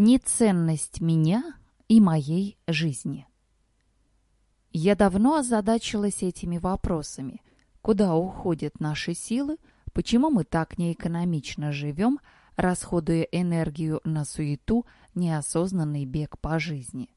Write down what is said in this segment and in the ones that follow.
Неценность меня и моей жизни. Я давно озадачилась этими вопросами. Куда уходят наши силы? Почему мы так неэкономично живем, расходуя энергию на суету, неосознанный бег по жизни?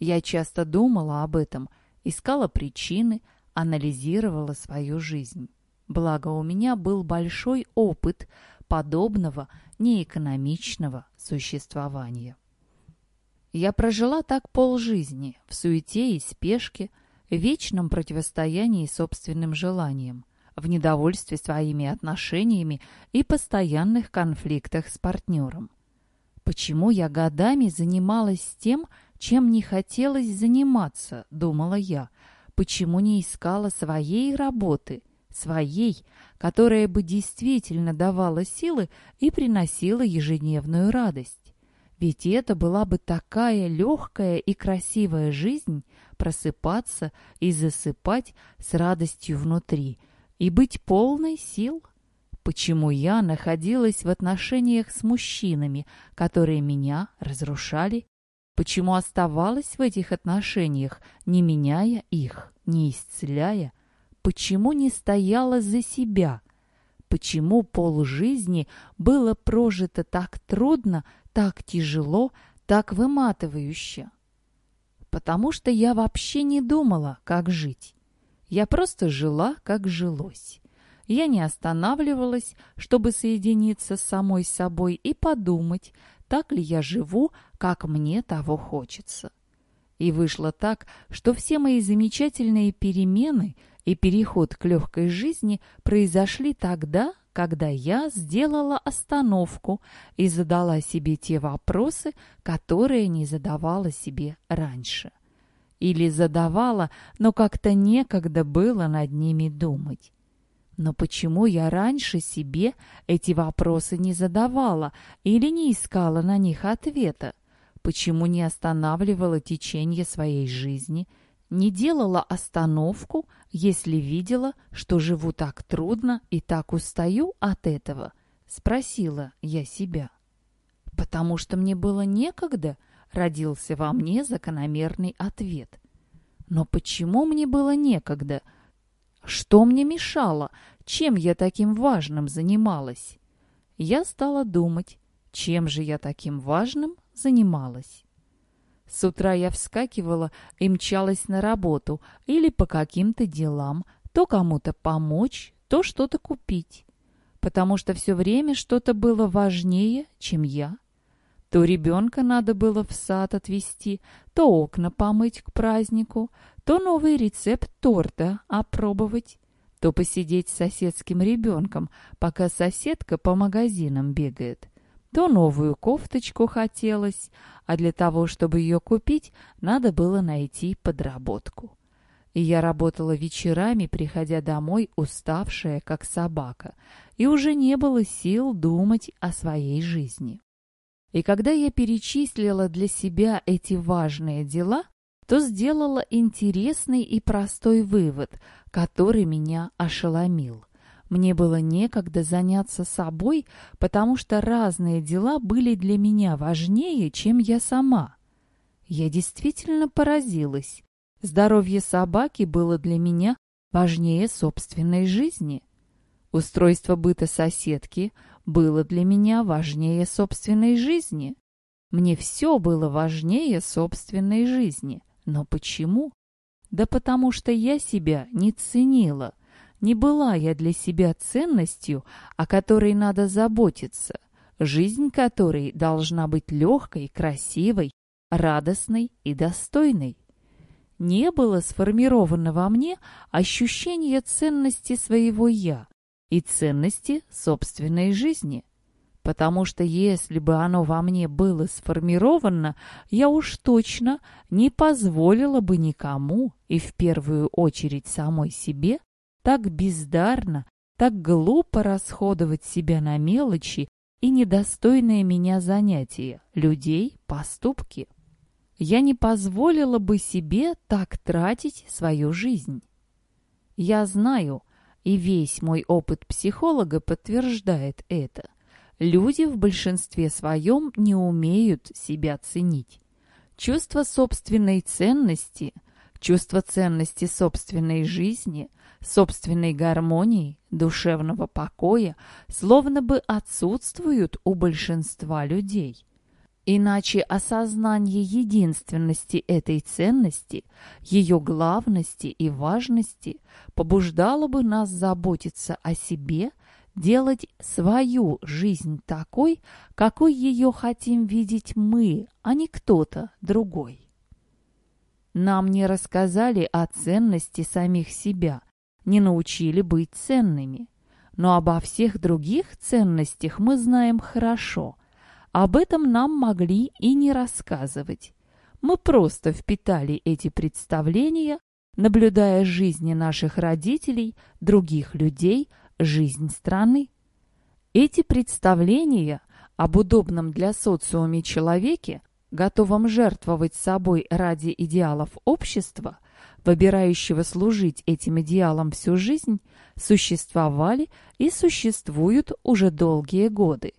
Я часто думала об этом, искала причины, анализировала свою жизнь. Благо у меня был большой опыт подобного неэкономичного существования. Я прожила так полжизни, в суете и спешке, в вечном противостоянии собственным желаниям, в недовольстве своими отношениями и постоянных конфликтах с партнером. Почему я годами занималась тем, чем не хотелось заниматься, думала я, почему не искала своей работы – своей, которая бы действительно давала силы и приносила ежедневную радость. Ведь это была бы такая легкая и красивая жизнь просыпаться и засыпать с радостью внутри и быть полной сил. Почему я находилась в отношениях с мужчинами, которые меня разрушали? Почему оставалась в этих отношениях, не меняя их, не исцеляя, почему не стояла за себя? Почему полжизни было прожито так трудно, так тяжело, так выматывающе? Потому что я вообще не думала, как жить. Я просто жила, как жилось. Я не останавливалась, чтобы соединиться с самой собой и подумать, так ли я живу, как мне того хочется. И вышло так, что все мои замечательные перемены – и переход к легкой жизни произошли тогда, когда я сделала остановку и задала себе те вопросы, которые не задавала себе раньше. Или задавала, но как-то некогда было над ними думать. Но почему я раньше себе эти вопросы не задавала или не искала на них ответа? Почему не останавливала течение своей жизни – не делала остановку, если видела, что живу так трудно и так устаю от этого? Спросила я себя. Потому что мне было некогда, родился во мне закономерный ответ. Но почему мне было некогда? Что мне мешало? Чем я таким важным занималась? Я стала думать, чем же я таким важным занималась. С утра я вскакивала и мчалась на работу или по каким-то делам, то кому-то помочь, то что-то купить. Потому что все время что-то было важнее, чем я. То ребенка надо было в сад отвезти, то окна помыть к празднику, то новый рецепт торта опробовать, то посидеть с соседским ребенком, пока соседка по магазинам бегает. То новую кофточку хотелось, а для того, чтобы ее купить, надо было найти подработку. И я работала вечерами, приходя домой, уставшая, как собака, и уже не было сил думать о своей жизни. И когда я перечислила для себя эти важные дела, то сделала интересный и простой вывод, который меня ошеломил – мне было некогда заняться собой, потому что разные дела были для меня важнее, чем я сама. Я действительно поразилась. Здоровье собаки было для меня важнее собственной жизни. Устройство быта соседки было для меня важнее собственной жизни. Мне все было важнее собственной жизни. Но почему? Да потому что я себя не ценила – не была я для себя ценностью, о которой надо заботиться, жизнь которой должна быть легкой, красивой, радостной и достойной. Не было сформировано во мне ощущение ценности своего «я» и ценности собственной жизни. Потому что если бы оно во мне было сформировано, я уж точно не позволила бы никому, и в первую очередь самой себе, так бездарно, так глупо расходовать себя на мелочи и недостойные меня занятия, людей, поступки. Я не позволила бы себе так тратить свою жизнь. Я знаю, и весь мой опыт психолога подтверждает это. люди в большинстве своем не умеют себя ценить. Чувство собственной ценности, чувство ценности собственной жизни, собственной гармонии, душевного покоя словно бы отсутствуют у большинства людей. Иначе осознание единственности этой ценности, ее главности и важности побуждало бы нас заботиться о себе, делать свою жизнь такой, какой ее хотим видеть мы, а не кто-то другой. Нам не рассказали о ценности самих себя, не научили быть ценными. Но обо всех других ценностях мы знаем хорошо – об этом нам могли и не рассказывать. Мы просто впитали эти представления, наблюдая жизни наших родителей, других людей, жизнь страны. Эти представления об удобном для социуме человеке, готовом жертвовать собой ради идеалов общества, выбирающего служить этим идеалам всю жизнь, существовали и существуют уже долгие годы.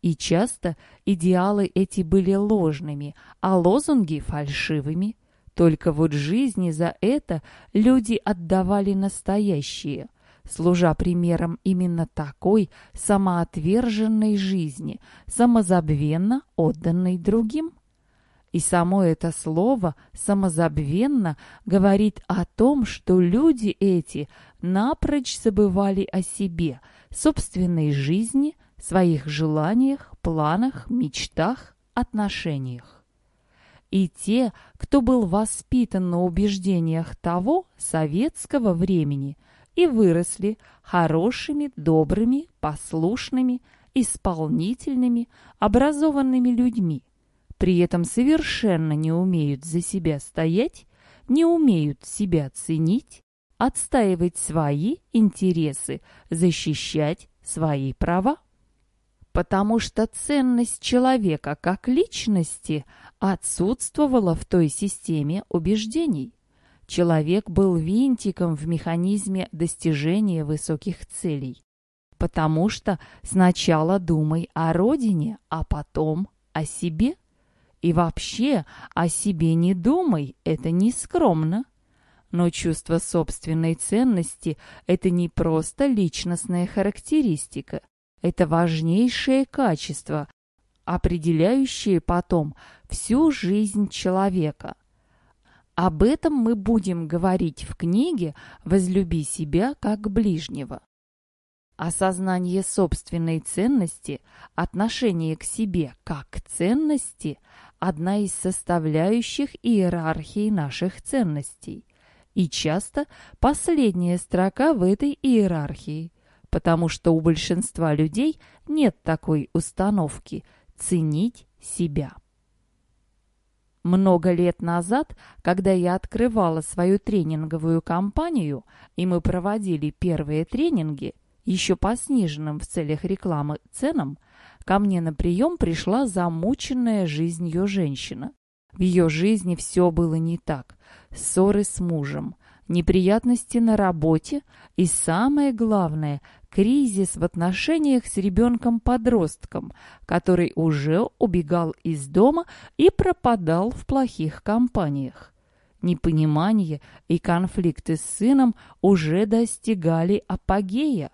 И часто идеалы эти были ложными, а лозунги фальшивыми. Только вот жизни за это люди отдавали настоящие, служа примером именно такой самоотверженной жизни, самозабвенно отданной другим. И само это слово «самозабвенно» говорит о том, что люди эти напрочь забывали о себе, собственной жизни – своих желаниях, планах, мечтах, отношениях. И те, кто был воспитан на убеждениях того советского времени и выросли хорошими, добрыми, послушными, исполнительными, образованными людьми, при этом совершенно не умеют за себя стоять, не умеют себя ценить, отстаивать свои интересы, защищать свои права потому что ценность человека как личности отсутствовала в той системе убеждений. Человек был винтиком в механизме достижения высоких целей. Потому что сначала думай о родине, а потом о себе. И вообще о себе не думай, это не скромно. Но чувство собственной ценности – это не просто личностная характеристика. Это важнейшее качество, определяющее потом всю жизнь человека. Об этом мы будем говорить в книге «Возлюби себя как ближнего». Осознание собственной ценности, отношение к себе как к ценности – одна из составляющих иерархии наших ценностей. И часто последняя строка в этой иерархии – потому что у большинства людей нет такой установки ценить себя. Много лет назад, когда я открывала свою тренинговую компанию, и мы проводили первые тренинги, еще по сниженным в целях рекламы ценам, ко мне на прием пришла замученная жизнью женщина. В ее жизни все было не так. Ссоры с мужем, неприятности на работе и, самое главное, кризис в отношениях с ребенком-подростком, который уже убегал из дома и пропадал в плохих компаниях. Непонимание и конфликты с сыном уже достигали апогея.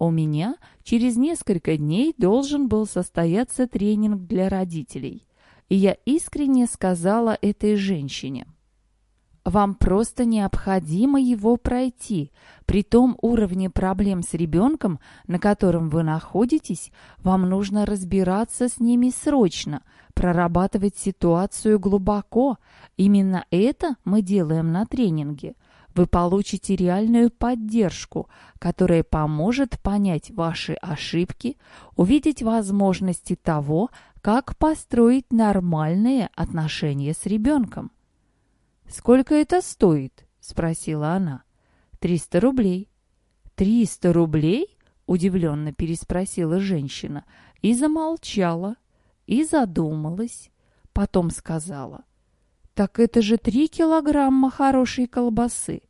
У меня через несколько дней должен был состояться тренинг для родителей, и я искренне сказала этой женщине – вам просто необходимо его пройти. При том уровне проблем с ребенком, на котором вы находитесь, вам нужно разбираться с ними срочно, прорабатывать ситуацию глубоко. Именно это мы делаем на тренинге. Вы получите реальную поддержку, которая поможет понять ваши ошибки, увидеть возможности того, как построить нормальные отношения с ребенком. «Сколько это стоит?» — спросила она. «Триста рублей». «Триста рублей?» — удивленно переспросила женщина и замолчала, и задумалась. Потом сказала. «Так это же три килограмма хорошей колбасы».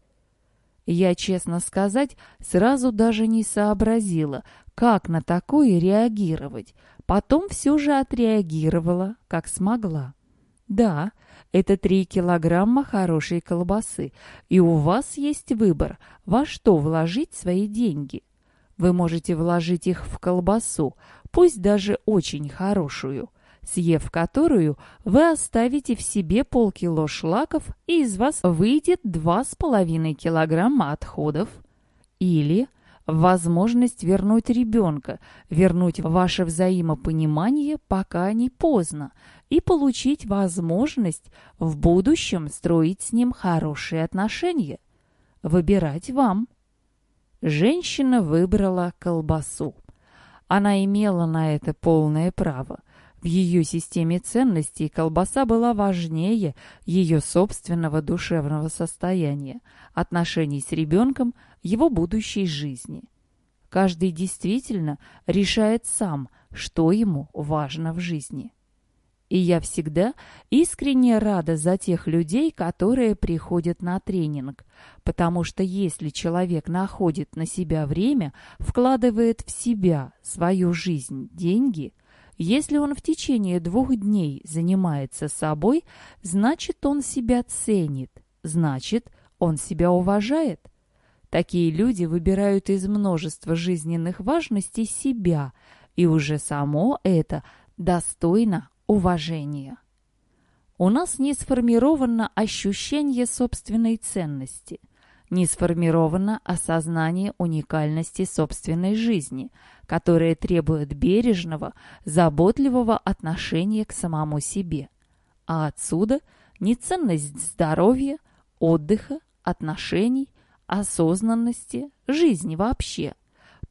Я, честно сказать, сразу даже не сообразила, как на такое реагировать, потом все же отреагировала, как смогла. Да, это три килограмма хорошей колбасы, и у вас есть выбор, во что вложить свои деньги. Вы можете вложить их в колбасу, пусть даже очень хорошую, съев которую вы оставите в себе полкило шлаков, и из вас выйдет 2,5 килограмма отходов. Или возможность вернуть ребенка, вернуть ваше взаимопонимание, пока не поздно, и получить возможность в будущем строить с ним хорошие отношения. Выбирать вам. Женщина выбрала колбасу. Она имела на это полное право. В ее системе ценностей колбаса была важнее ее собственного душевного состояния, отношений с ребенком, его будущей жизни. Каждый действительно решает сам, что ему важно в жизни. И я всегда искренне рада за тех людей, которые приходят на тренинг, потому что если человек находит на себя время, вкладывает в себя, свою жизнь, деньги, если он в течение двух дней занимается собой, значит, он себя ценит, значит, он себя уважает. Такие люди выбирают из множества жизненных важностей себя, и уже само это достойно уважения. У нас не сформировано ощущение собственной ценности, не сформировано осознание уникальности собственной жизни, которое требует бережного, заботливого отношения к самому себе. А отсюда неценность здоровья, отдыха, отношений, осознанности, жизни вообще.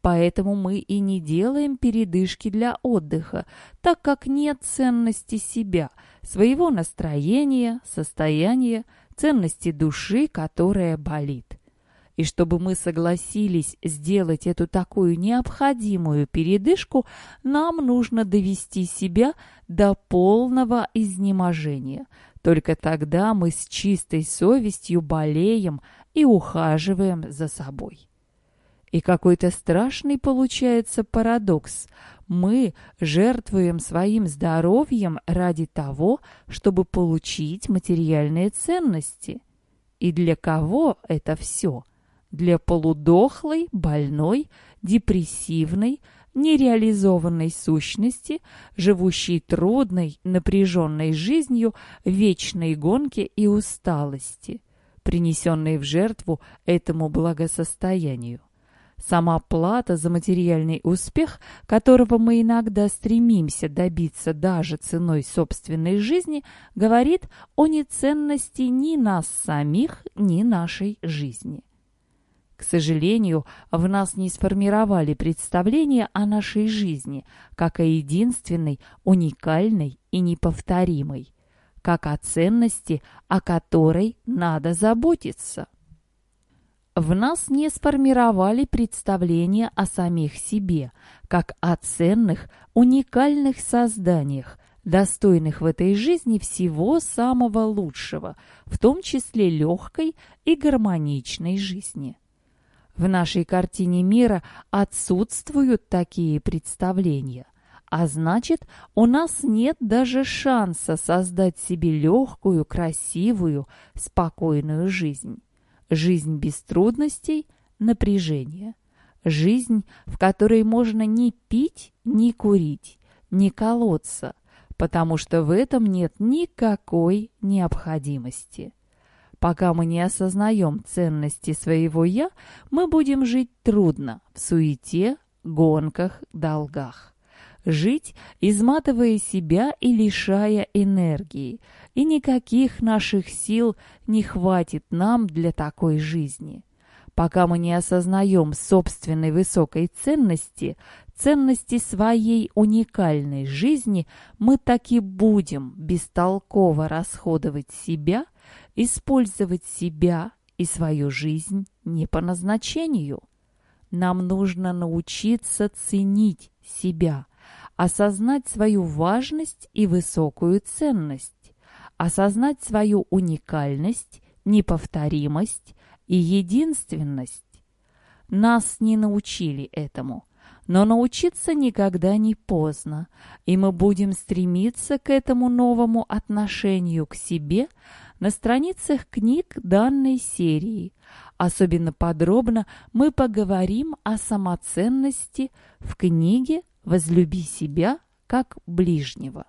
Поэтому мы и не делаем передышки для отдыха, так как нет ценности себя, своего настроения, состояния, ценности души, которая болит. И чтобы мы согласились сделать эту такую необходимую передышку, нам нужно довести себя до полного изнеможения. Только тогда мы с чистой совестью болеем и ухаживаем за собой. И какой-то страшный получается парадокс. Мы жертвуем своим здоровьем ради того, чтобы получить материальные ценности. И для кого это все? Для полудохлой, больной, депрессивной, нереализованной сущности, живущей трудной, напряженной жизнью, вечной гонки и усталости, принесенной в жертву этому благосостоянию. Сама плата за материальный успех, которого мы иногда стремимся добиться даже ценой собственной жизни, говорит о неценности ни нас самих, ни нашей жизни. К сожалению, в нас не сформировали представление о нашей жизни как о единственной, уникальной и неповторимой, как о ценности, о которой надо заботиться в нас не сформировали представление о самих себе, как о ценных, уникальных созданиях, достойных в этой жизни всего самого лучшего, в том числе легкой и гармоничной жизни. В нашей картине мира отсутствуют такие представления, а значит, у нас нет даже шанса создать себе легкую, красивую, спокойную жизнь. Жизнь без трудностей, напряжения. Жизнь, в которой можно не пить, не курить, не колоться, потому что в этом нет никакой необходимости. Пока мы не осознаем ценности своего «я», мы будем жить трудно, в суете, гонках, долгах жить, изматывая себя и лишая энергии, и никаких наших сил не хватит нам для такой жизни. Пока мы не осознаем собственной высокой ценности, ценности своей уникальной жизни, мы так и будем бестолково расходовать себя, использовать себя и свою жизнь не по назначению. Нам нужно научиться ценить себя, осознать свою важность и высокую ценность, осознать свою уникальность, неповторимость и единственность. Нас не научили этому. Но научиться никогда не поздно, и мы будем стремиться к этому новому отношению к себе на страницах книг данной серии. Особенно подробно мы поговорим о самоценности в книге «Возлюби себя как ближнего».